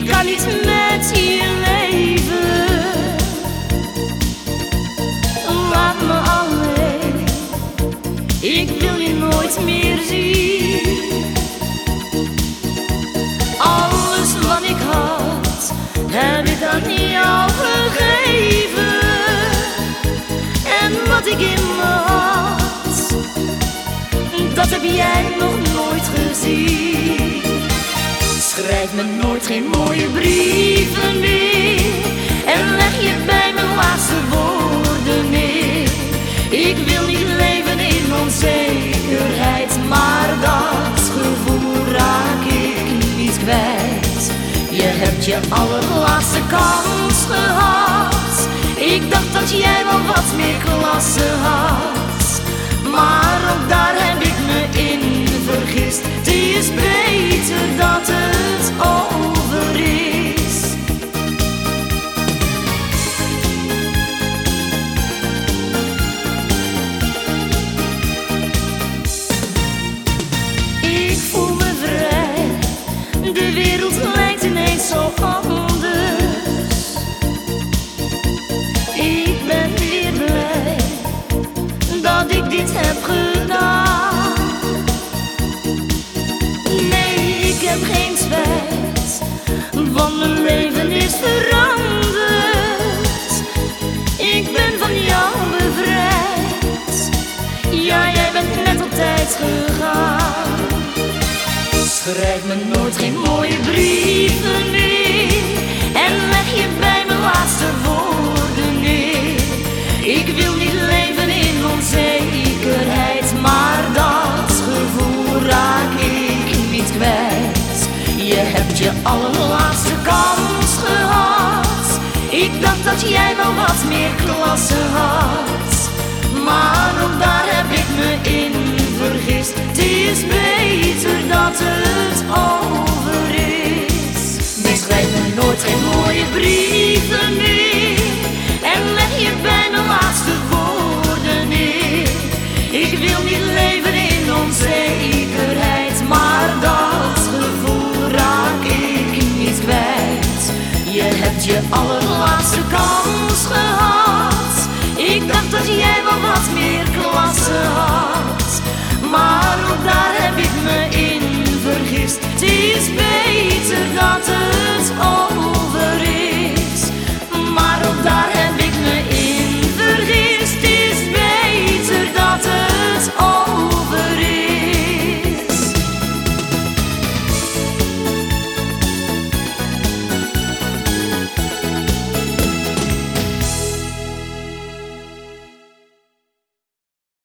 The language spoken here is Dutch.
Ik kan niet met je leven. Laat me alleen. Ik wil je nooit meer zien. Alles wat ik had, heb ik aan jou gegeven. En wat ik in me had, dat heb jij nog nooit gezien. Schrijf me nooit geen mooie brieven meer en leg je bij mijn laatste woorden neer. Ik wil niet leven in onzekerheid, maar dat gevoel raak ik niet kwijt. Je hebt je allerlaatste kans gehad. Ik dacht dat jij wel wat meer klasse zo anders. Ik ben weer blij dat ik dit heb gedaan. Nee, ik heb geen spijt, want mijn leven is veranderd. Ik ben van jou bevrijd. Ja, jij bent net op tijd gegaan. Schrijf me nooit geen mooie brieven meer en leg je bij mijn laatste woorden neer. Ik wil niet leven in onzekerheid, maar dat gevoel raak ik niet kwijt. Je hebt je allerlaatste kans gehad. Ik dacht dat jij wel wat meer klasse had, maar ook daar wordt geen mooie brieven meer. En leg je bijna laatste woorden neer. Ik wil niet leven in onzekerheid, maar dat gevoel raak ik niet kwijt. Je hebt je allerlaatste kans gehad. Ik dacht dat jij wel wat meer klasse had.